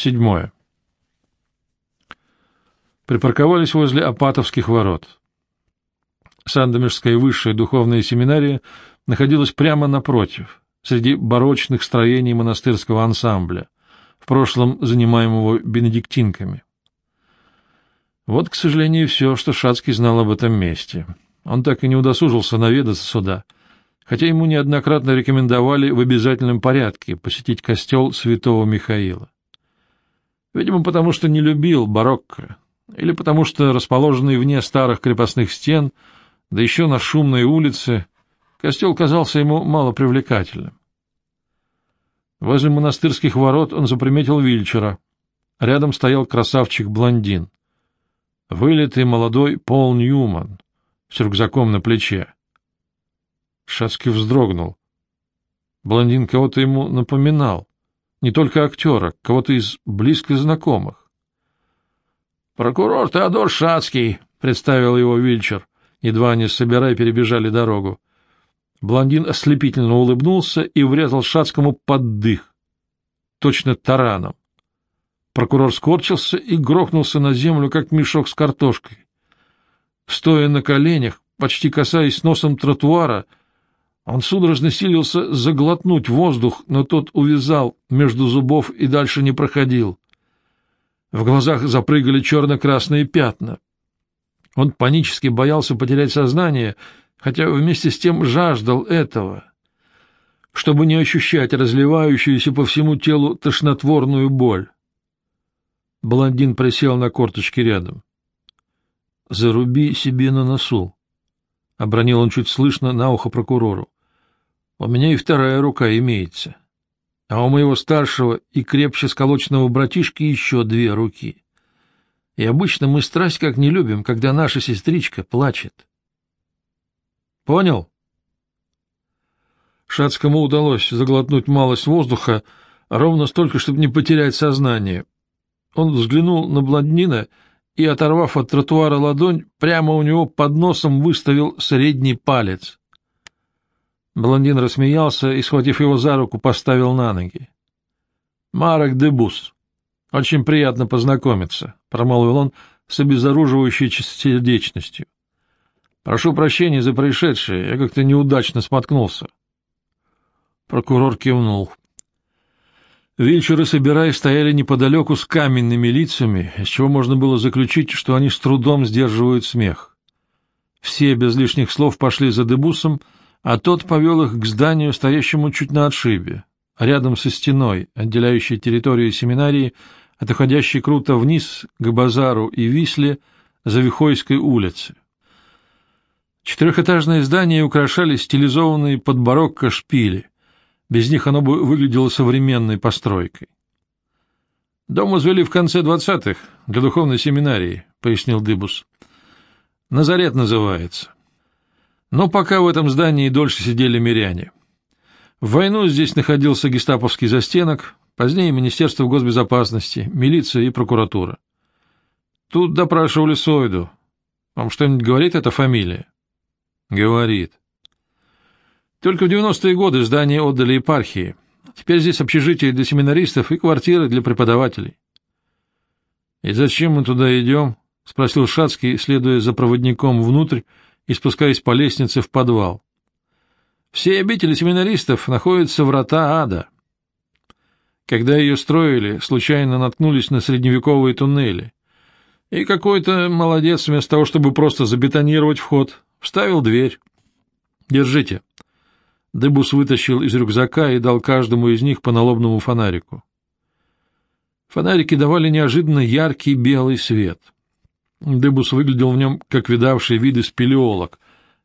Седьмое. Припарковались возле Апатовских ворот. Сандомирская высшая духовная семинария находилась прямо напротив, среди барочных строений монастырского ансамбля, в прошлом занимаемого бенедиктинками. Вот, к сожалению, все, что Шацкий знал об этом месте. Он так и не удосужился наведаться сюда, хотя ему неоднократно рекомендовали в обязательном порядке посетить костел святого Михаила. Видимо, потому что не любил барокко, или потому что расположенный вне старых крепостных стен, да еще на шумной улице, костел казался ему мало привлекательным. Возле монастырских ворот он заприметил Вильчера. Рядом стоял красавчик-блондин. Вылитый молодой Пол Ньюман с рюкзаком на плече. Шацкий вздрогнул. Блондин кого-то ему напоминал. Не только актера, кого-то из близких знакомых. «Прокурор Теодор Шацкий», — представил его Вильчер. Едва они, собирая, перебежали дорогу. Блондин ослепительно улыбнулся и врезал Шацкому под дых. Точно тараном. Прокурор скорчился и грохнулся на землю, как мешок с картошкой. Стоя на коленях, почти касаясь носом тротуара, он судорожно силился заглотнуть воздух, но тот увязал между зубов и дальше не проходил. В глазах запрыгали черно-красные пятна. Он панически боялся потерять сознание, хотя вместе с тем жаждал этого, чтобы не ощущать разливающуюся по всему телу тошнотворную боль. Блондин присел на корточки рядом. — Заруби себе на носу, — обронил он чуть слышно на ухо прокурору. — У меня и вторая рука имеется а у моего старшего и крепче сколоченного братишки еще две руки. И обычно мы страсть как не любим, когда наша сестричка плачет. Понял? Шацкому удалось заглотнуть малость воздуха, ровно столько, чтобы не потерять сознание. Он взглянул на блондина и, оторвав от тротуара ладонь, прямо у него под носом выставил средний палец. Блондин рассмеялся и, схватив его за руку, поставил на ноги. — Марок Дебус. Очень приятно познакомиться, — промолвил он с обезоруживающей сердечностью. — Прошу прощения за происшедшее, я как-то неудачно споткнулся. Прокурор кивнул. Вильчер и Собирай стояли неподалеку с каменными лицами, из чего можно было заключить, что они с трудом сдерживают смех. Все без лишних слов пошли за Дебусом, — а тот повел их к зданию, стоящему чуть на отшибе, рядом со стеной, отделяющей территорию семинарии от уходящей круто вниз к базару и Висле за Вихойской улице. Четырехэтажные здания украшали стилизованные под барокко шпили. Без них оно бы выглядело современной постройкой. «Дом возвели в конце двадцатых для духовной семинарии», — пояснил Дыбус. «Назарет называется. Но пока в этом здании дольше сидели миряне. В войну здесь находился гестаповский застенок, позднее Министерство госбезопасности, милиция и прокуратура. Тут допрашивали Сойду. Вам что-нибудь говорит эта фамилия? Говорит. Только в 90-е годы здание отдали епархии. Теперь здесь общежитие для семинаристов и квартиры для преподавателей. — И зачем мы туда идем? — спросил Шацкий, следуя за проводником внутрь, и спускаясь по лестнице в подвал. Все обители семинаристов находятся врата ада. Когда ее строили, случайно наткнулись на средневековые туннели. И какой-то молодец, вместо того, чтобы просто забетонировать вход, вставил дверь. Держите. Дебус вытащил из рюкзака и дал каждому из них по налобному фонарику. Фонарики давали неожиданно яркий белый свет — Дебус выглядел в нем, как видавший виды спелеолог,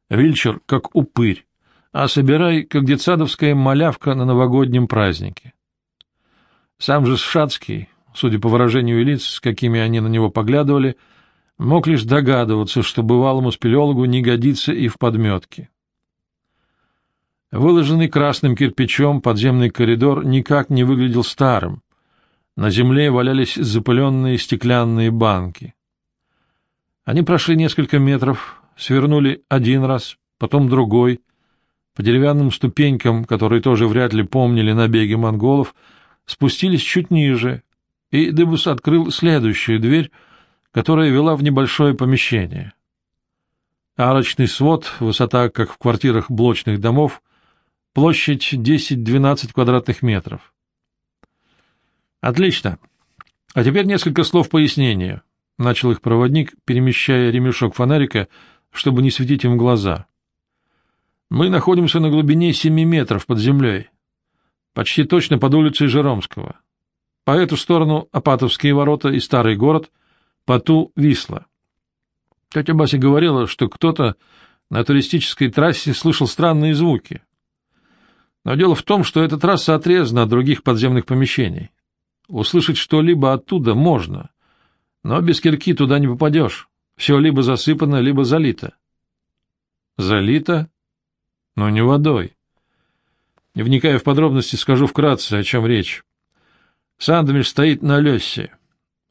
Вильчер — как упырь, а Собирай — как детсадовская малявка на новогоднем празднике. Сам же Шацкий, судя по выражению лиц, с какими они на него поглядывали, мог лишь догадываться, что бывалому спелеологу не годится и в подметке. Выложенный красным кирпичом подземный коридор никак не выглядел старым. На земле валялись запыленные стеклянные банки. Они прошли несколько метров, свернули один раз, потом другой. По деревянным ступенькам, которые тоже вряд ли помнили набеги монголов, спустились чуть ниже и Дыбус открыл следующую дверь, которая вела в небольшое помещение. Арочный свод, высота, как в квартирах блочных домов, площадь 10-12 квадратных метров. Отлично. А теперь несколько слов пояснения. Начал их проводник, перемещая ремешок фонарика, чтобы не светить им глаза. Мы находимся на глубине 7 метров под землей, почти точно под улицей Жеромского. По эту сторону Апатовские ворота и Старый город, по ту — Висла. Тетя Бася говорила, что кто-то на туристической трассе слышал странные звуки. Но дело в том, что эта трасса отрезана от других подземных помещений. Услышать что-либо оттуда можно, но без кирки туда не попадешь. Все либо засыпано, либо залито. Залито? Но не водой. Не вникая в подробности, скажу вкратце, о чем речь. Сандомир стоит на лёсе.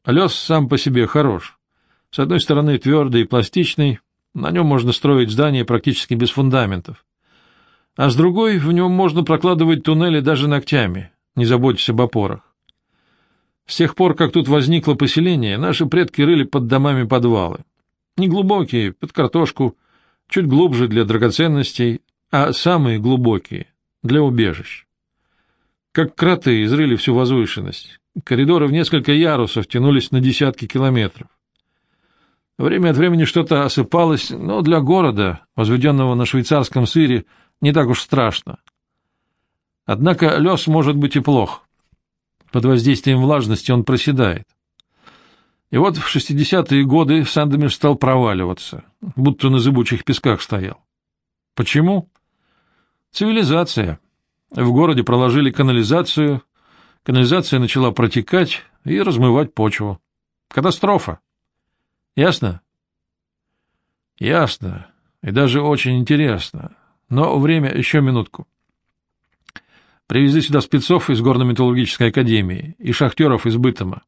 Лёс сам по себе хорош. С одной стороны твердый и пластичный, на нем можно строить здания практически без фундаментов. А с другой в нем можно прокладывать туннели даже ногтями, не заботясь об опорах. С тех пор, как тут возникло поселение, наши предки рыли под домами подвалы. Неглубокие, под картошку, чуть глубже для драгоценностей, а самые глубокие — для убежищ. Как кроты изрыли всю возвышенность. Коридоры в несколько ярусов тянулись на десятки километров. Время от времени что-то осыпалось, но для города, возведенного на швейцарском сыре, не так уж страшно. Однако лес может быть и плох. Под воздействием влажности он проседает. И вот в 60-е годы Сандомир стал проваливаться, будто на зыбучих песках стоял. Почему? Цивилизация. В городе проложили канализацию, канализация начала протекать и размывать почву. Катастрофа. Ясно? Ясно. И даже очень интересно. Но время еще минутку. Привезли сюда спецов из горно-металлургической академии и шахтеров из Бытома.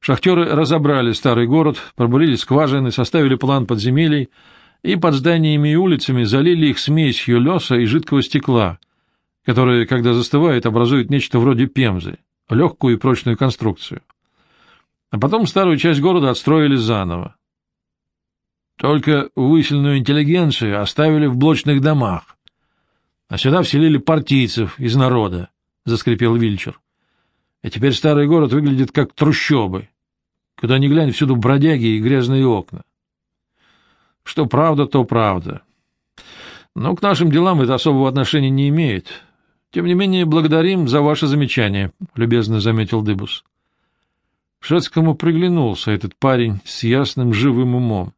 Шахтеры разобрали старый город, пробурили скважины, составили план подземелий и под зданиями и улицами залили их смесью леса и жидкого стекла, которое, когда застывает, образует нечто вроде пемзы, легкую и прочную конструкцию. А потом старую часть города отстроили заново. Только выселенную интеллигенцию оставили в блочных домах, а сюда вселили партийцев из народа, — заскрипел Вильчер. И теперь старый город выглядит как трущобы. Куда ни глянь, всюду бродяги и грязные окна. Что правда, то правда. Но к нашим делам это особого отношения не имеет. Тем не менее, благодарим за ваше замечание, — любезно заметил Дыбус. Шацкому приглянулся этот парень с ясным живым умом.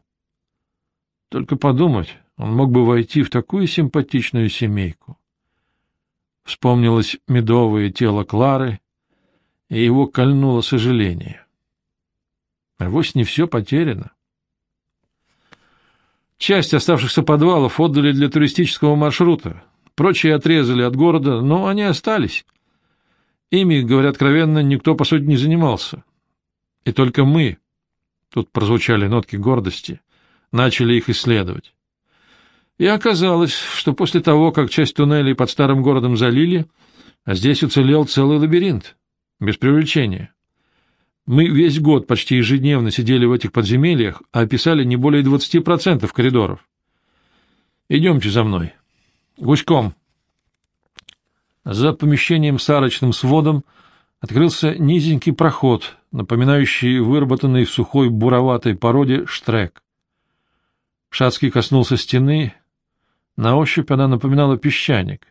Только подумать, он мог бы войти в такую симпатичную семейку. Вспомнилось медовое тело Клары, и его кольнуло сожаление. А вось не все потеряно. Часть оставшихся подвалов отдали для туристического маршрута, прочие отрезали от города, но они остались. Ими, говоря откровенно, никто, по сути, не занимался. И только мы, тут прозвучали нотки гордости, начали их исследовать. И оказалось, что после того, как часть туннелей под старым городом залили, а здесь уцелел целый лабиринт, без привлечения. Мы весь год почти ежедневно сидели в этих подземельях, а описали не более 20% коридоров. Идемте за мной. Гуськом. За помещением с арочным сводом открылся низенький проход, напоминающий выработанный в сухой буроватой породе штрек. Шацкий коснулся стены. На ощупь она напоминала песчаник.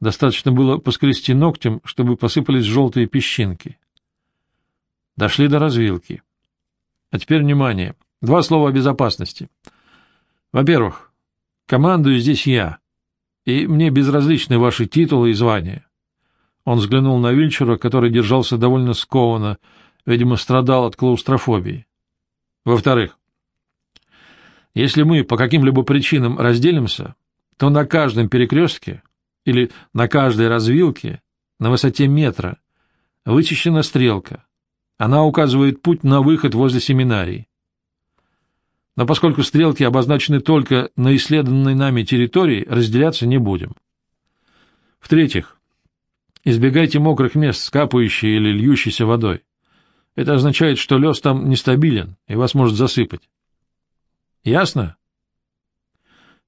Достаточно было поскрести ногтем, чтобы посыпались желтые песчинки. Дошли до развилки. А теперь внимание. Два слова о безопасности. Во-первых, командую здесь я, и мне безразличны ваши титулы и звания. Он взглянул на Вильчера, который держался довольно скованно, видимо, страдал от клаустрофобии. Во-вторых, если мы по каким-либо причинам разделимся, то на каждом перекрестке или на каждой развилке на высоте метра вычищена стрелка, она указывает путь на выход возле семинарии. Но поскольку стрелки обозначены только на исследованной нами территории, разделяться не будем. В-третьих, избегайте мокрых мест с капающей или льющейся водой. Это означает, что лес там нестабилен, и вас может засыпать. Ясно?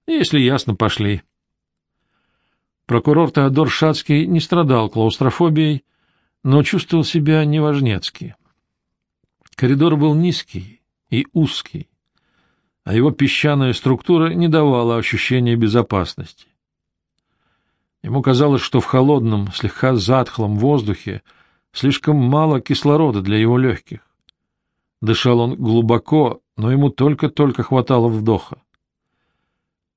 Если ясно, пошли. Прокурор Теодор Шацкий не страдал клаустрофобией, но чувствовал себя неважнецки. Коридор был низкий и узкий, а его песчаная структура не давала ощущения безопасности. Ему казалось, что в холодном, слегка затхлом воздухе слишком мало кислорода для его легких. Дышал он глубоко, но ему только-только хватало вдоха.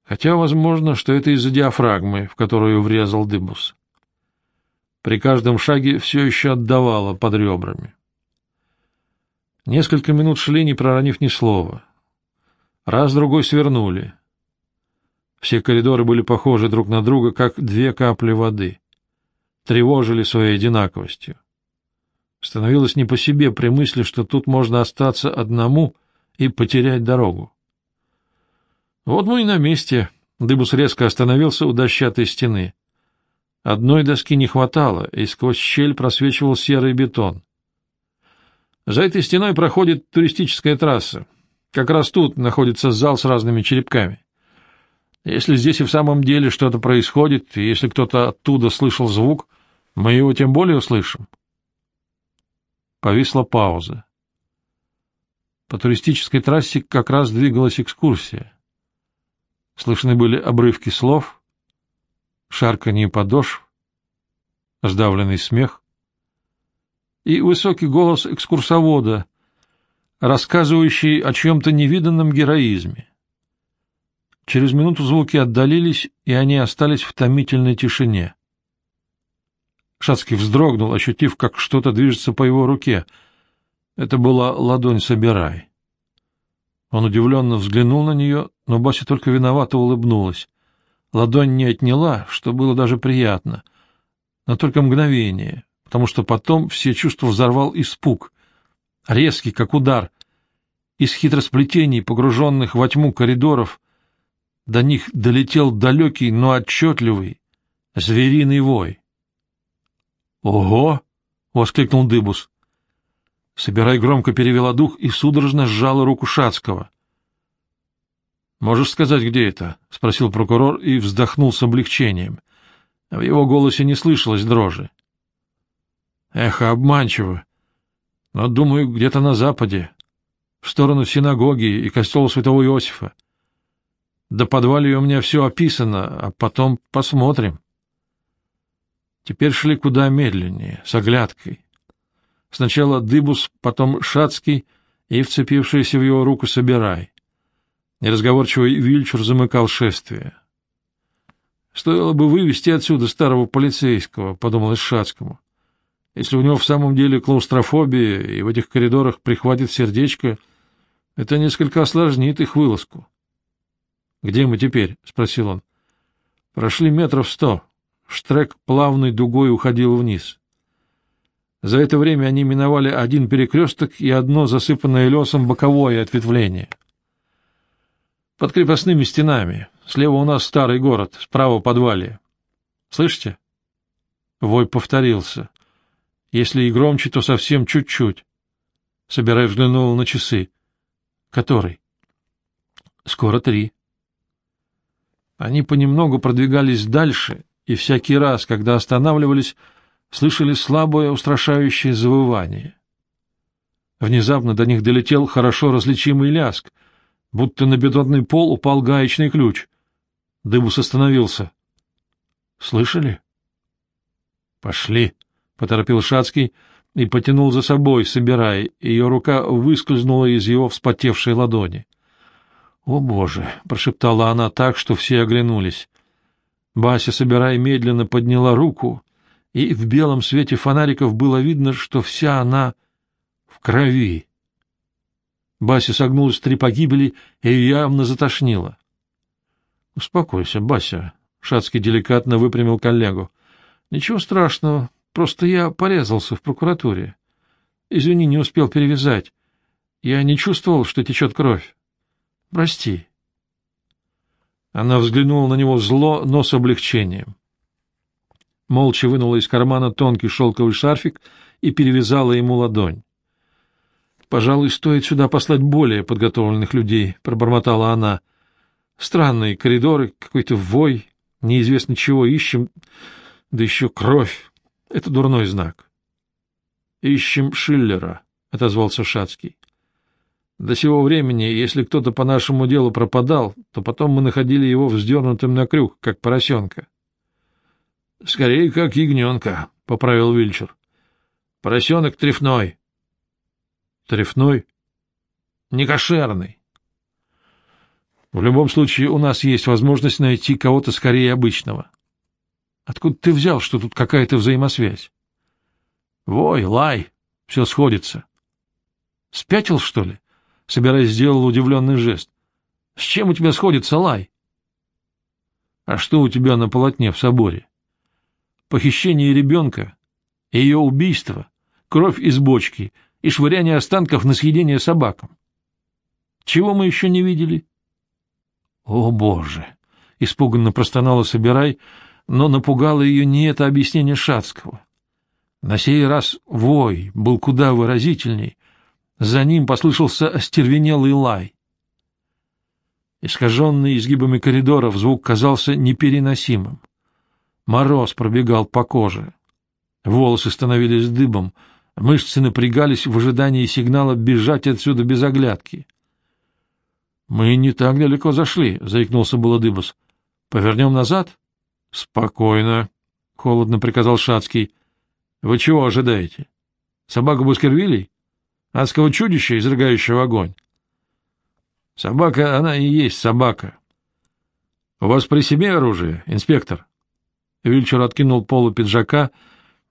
Хотя, возможно, что это из-за диафрагмы, в которую врезал Дыбус. При каждом шаге все еще отдавало под ребрами. Несколько минут шли, не проронив ни слова. Раз-другой свернули. Все коридоры были похожи друг на друга, как две капли воды. Тревожили своей одинаковостью. Становилось не по себе при мысли, что тут можно остаться одному и потерять дорогу. Вот мы и на месте. Дыбус резко остановился у дощатой стены. Одной доски не хватало, и сквозь щель просвечивал серый бетон. За этой стеной проходит туристическая трасса. Как раз тут находится зал с разными черепками. Если здесь и в самом деле что-то происходит, и если кто-то оттуда слышал звук, мы его тем более услышим. Повисла пауза. По туристической трассе как раз двигалась экскурсия. Слышны были обрывки слов, шарканье подошв, сдавленный смех и высокий голос экскурсовода, рассказывающий о чьем-то невиданном героизме. Через минуту звуки отдалились, и они остались в томительной тишине. Шацкий вздрогнул, ощутив, как что-то движется по его руке. Это была ладонь «Собирай». Он удивленно взглянул на нее, но Бася только виновато улыбнулась. Ладонь не отняла, что было даже приятно, но только мгновение, потому что потом все чувства взорвал испуг, резкий, как удар. Из хитросплетений, погруженных во тьму коридоров, до них долетел далекий, но отчетливый, звериный вой. «Ого!» — воскликнул Дыбус. Собирай громко перевела дух и судорожно сжала руку Шацкого. «Можешь сказать, где это?» — спросил прокурор и вздохнул с облегчением. В его голосе не слышалось дрожи. «Эхо обманчиво. Но, думаю, где-то на западе, в сторону синагоги и костела святого Иосифа. До подвале у меня все описано, а потом посмотрим». Теперь шли куда медленнее, с оглядкой. Сначала Дыбус, потом Шацкий и вцепившийся в его руку Собирай. Неразговорчивый Вильчур замыкал шествие. «Стоило бы вывести отсюда старого полицейского», — подумалось Шацкому. «Если у него в самом деле клаустрофобия и в этих коридорах прихватит сердечко, это несколько осложнит их вылазку». «Где мы теперь?» — спросил он. «Прошли метров сто. Штрек плавной дугой уходил вниз. За это время они миновали один перекресток и одно засыпанное лесом боковое ответвление. Под крепостными стенами. Слева у нас старый город, справа подвале. Слышите? Вой повторился. Если и громче, то совсем чуть-чуть. Собирай взглянул на часы. Который? Скоро три. Они понемногу продвигались дальше, и всякий раз, когда останавливались, слышали слабое устрашающее завывание. Внезапно до них долетел хорошо различимый ляск, будто на бетонный пол упал гаечный ключ. Дыбус остановился. — Слышали? — Пошли, — поторопил Шацкий и потянул за собой, собирая. Ее рука выскользнула из его вспотевшей ладони. — О, Боже! — прошептала она так, что все оглянулись. Бася, собирая, медленно подняла руку и в белом свете фонариков было видно, что вся она в крови. Бася согнулась три погибели и явно затошнило. — Успокойся, Бася, — Шацкий деликатно выпрямил коллегу. — Ничего страшного, просто я порезался в прокуратуре. Извини, не успел перевязать. Я не чувствовал, что течет кровь. Прости. Она взглянула на него зло, но с облегчением молча вынула из кармана тонкий шелковый шарфик и перевязала ему ладонь. Пожалуй, стоит сюда послать более подготовленных людей, — пробормотала она. Странные коридоры, какой-то вой, неизвестно чего ищем, да еще кровь. Это дурной знак. — Ищем Шиллера, — отозвался Шацкий. До сего времени, если кто-то по нашему делу пропадал, то потом мы находили его вздернутым на крюк, как поросенка. — Скорее, как ягненка, — поправил Вильчер. — Поросенок трефной. — Трефной? — Некошерный. В любом случае, у нас есть возможность найти кого-то скорее обычного. Откуда ты взял, что тут какая-то взаимосвязь? Вой, лай, все сходится. Спятил, что ли? Собираясь, сделал удивленный жест. С чем у тебя сходится лай? А что у тебя на полотне в соборе? Похищение ребенка, ее убийство, кровь из бочки и швыряние останков на съедение собакам. Чего мы еще не видели? О, Боже! Испуганно простонала Собирай, но напугало ее не это объяснение Шацкого. На сей раз вой был куда выразительней. За ним послышался остервенелый лай. Искаженный изгибами коридоров звук казался непереносимым. Мороз пробегал по коже. Волосы становились дыбом, мышцы напрягались в ожидании сигнала бежать отсюда без оглядки. — Мы не так далеко зашли, — заикнулся было Повернем назад? — Спокойно, — холодно приказал Шацкий. — Вы чего ожидаете? Собаку Бускервилей? Адского чудища, изрыгающего огонь? Собака, она и есть собака. — У вас при себе оружие, инспектор? Вильчер откинул полу пиджака.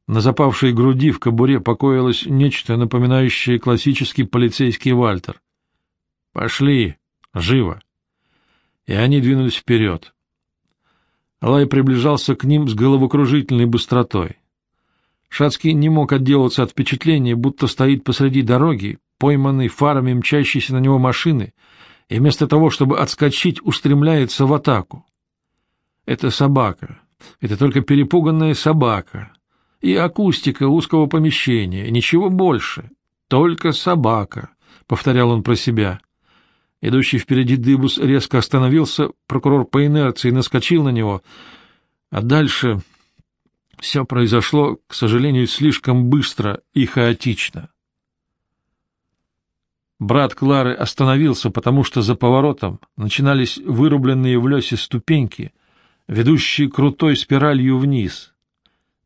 На запавшей груди в кобуре покоилось нечто, напоминающее классический полицейский вальтер. — Пошли, живо! И они двинулись вперед. Лай приближался к ним с головокружительной быстротой. Шацкий не мог отделаться от впечатления, будто стоит посреди дороги, пойманный фарами мчащейся на него машины, и вместо того, чтобы отскочить, устремляется в атаку. Это собака. Это только перепуганная собака. И акустика узкого помещения, ничего больше. Только собака, — повторял он про себя. Идущий впереди Дыбус резко остановился, прокурор по инерции наскочил на него, а дальше все произошло, к сожалению, слишком быстро и хаотично. Брат Клары остановился, потому что за поворотом начинались вырубленные в лесе ступеньки, ведущие крутой спиралью вниз,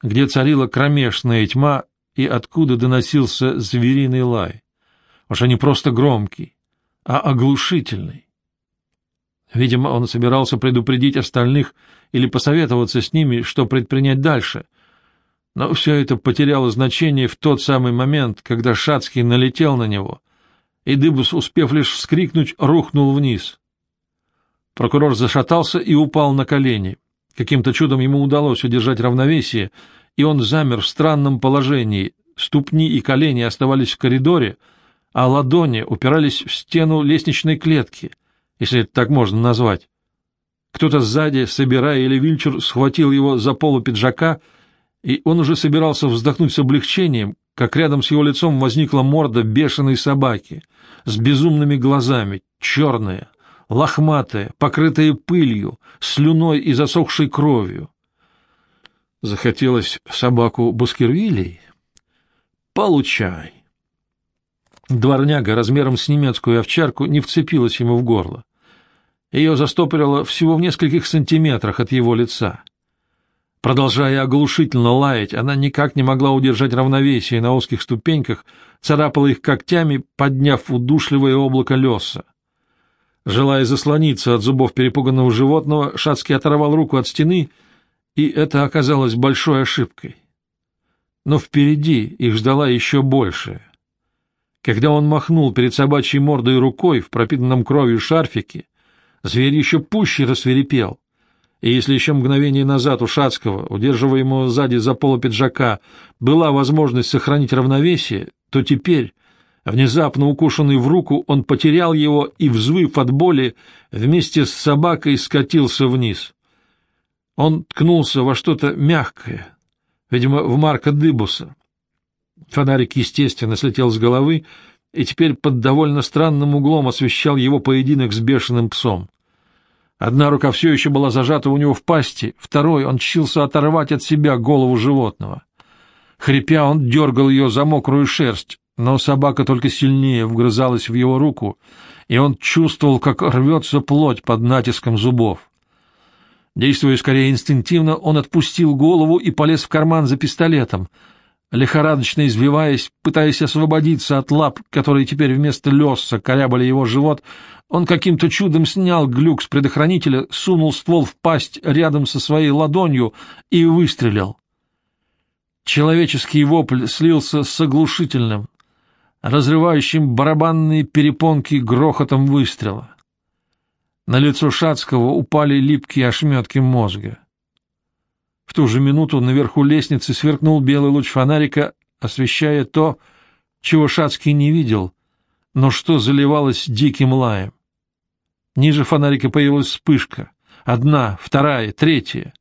где царила кромешная тьма и откуда доносился звериный лай. Уж не просто громкий, а оглушительный. Видимо, он собирался предупредить остальных или посоветоваться с ними, что предпринять дальше. Но все это потеряло значение в тот самый момент, когда Шацкий налетел на него, и Дыбус, успев лишь вскрикнуть, рухнул вниз. Прокурор зашатался и упал на колени. Каким-то чудом ему удалось удержать равновесие, и он замер в странном положении. Ступни и колени оставались в коридоре, а ладони упирались в стену лестничной клетки, если это так можно назвать. Кто-то сзади, собирая или Вильчер, схватил его за полу пиджака, и он уже собирался вздохнуть с облегчением, как рядом с его лицом возникла морда бешеной собаки с безумными глазами, черная, лохматая, покрытая пылью, слюной и засохшей кровью. Захотелось собаку Бускервилей? Получай. Дворняга размером с немецкую овчарку не вцепилась ему в горло. Ее застопорило всего в нескольких сантиметрах от его лица. Продолжая оглушительно лаять, она никак не могла удержать равновесие на узких ступеньках, царапала их когтями, подняв удушливое облако леса. Желая заслониться от зубов перепуганного животного, Шацкий оторвал руку от стены, и это оказалось большой ошибкой. Но впереди их ждала еще большая. Когда он махнул перед собачьей мордой рукой в пропитанном кровью шарфике, зверь еще пуще рассверепел. И если еще мгновение назад у Шацкого, удерживаемого сзади за полу пиджака, была возможность сохранить равновесие, то теперь, внезапно укушенный в руку, он потерял его и, взвыв от боли, вместе с собакой скатился вниз. Он ткнулся во что-то мягкое, видимо, в Марка Дыбуса, Фонарик, естественно, слетел с головы, и теперь под довольно странным углом освещал его поединок с бешеным псом. Одна рука все еще была зажата у него в пасти, второй он чился оторвать от себя голову животного. Хрипя, он дергал ее за мокрую шерсть, но собака только сильнее вгрызалась в его руку, и он чувствовал, как рвется плоть под натиском зубов. Действуя скорее инстинктивно, он отпустил голову и полез в карман за пистолетом, лихорадочно извиваясь, пытаясь освободиться от лап, которые теперь вместо леса корябали его живот, он каким-то чудом снял глюк с предохранителя, сунул ствол в пасть рядом со своей ладонью и выстрелил. Человеческий вопль слился с оглушительным, разрывающим барабанные перепонки грохотом выстрела. На лицо Шацкого упали липкие ошметки мозга. В ту же минуту наверху лестницы сверкнул белый луч фонарика, освещая то, чего Шацкий не видел, но что заливалось диким лаем. Ниже фонарика появилась вспышка. Одна, вторая, третья.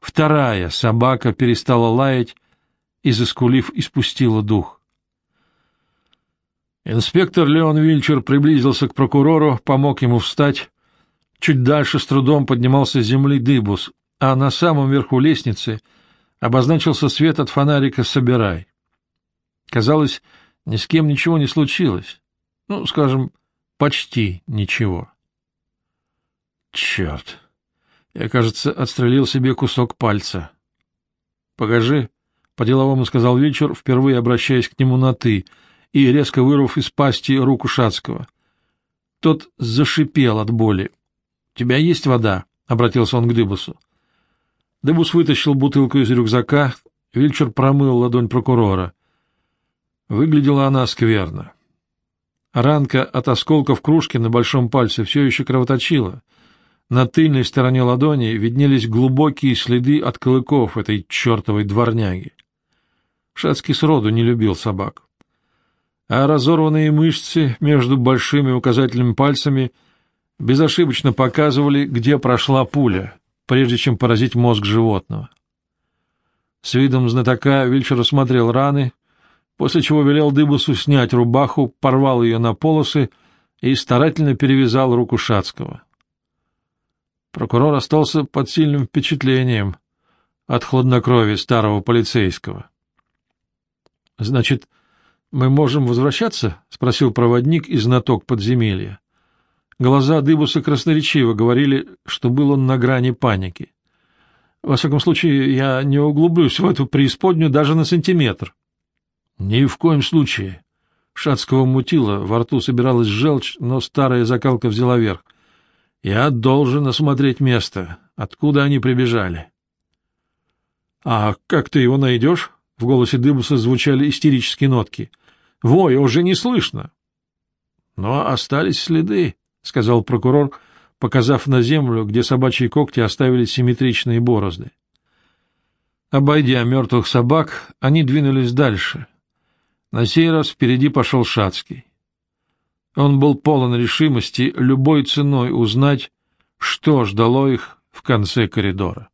Вторая собака перестала лаять и, заскулив, испустила дух. Инспектор Леон Вильчер приблизился к прокурору, помог ему встать. Чуть дальше с трудом поднимался с земли дыбус, а на самом верху лестницы обозначился свет от фонарика «Собирай». Казалось, ни с кем ничего не случилось. Ну, скажем, почти ничего. Черт! Я, кажется, отстрелил себе кусок пальца. — Покажи, — по-деловому сказал Вильчер, впервые обращаясь к нему на «ты», — и резко вырвав из пасти руку Шацкого. Тот зашипел от боли. — У тебя есть вода? — обратился он к Дыбусу. Дыбус вытащил бутылку из рюкзака, Вильчер промыл ладонь прокурора. Выглядела она скверно. Ранка от осколков кружки на большом пальце все еще кровоточила. На тыльной стороне ладони виднелись глубокие следы от клыков этой чертовой дворняги. Шацкий сроду не любил собак а разорванные мышцы между большими указательными пальцами безошибочно показывали, где прошла пуля, прежде чем поразить мозг животного. С видом знатока Вильчер осмотрел раны, после чего велел Дыбусу снять рубаху, порвал ее на полосы и старательно перевязал руку Шацкого. Прокурор остался под сильным впечатлением от хладнокровия старого полицейского. — Значит, — Мы можем возвращаться? — спросил проводник и знаток подземелья. Глаза Дыбуса красноречиво говорили, что был он на грани паники. Во всяком случае, я не углублюсь в эту преисподнюю даже на сантиметр. — Ни в коем случае. Шацкого мутило, во рту собиралась желчь, но старая закалка взяла верх. — Я должен осмотреть место, откуда они прибежали. — А как ты его найдешь? В голосе Дыбуса звучали истерические нотки. «Воя уже не слышно». «Но остались следы», — сказал прокурор, показав на землю, где собачьи когти оставили симметричные борозды. Обойдя мертвых собак, они двинулись дальше. На сей раз впереди пошел Шацкий. Он был полон решимости любой ценой узнать, что ждало их в конце коридора.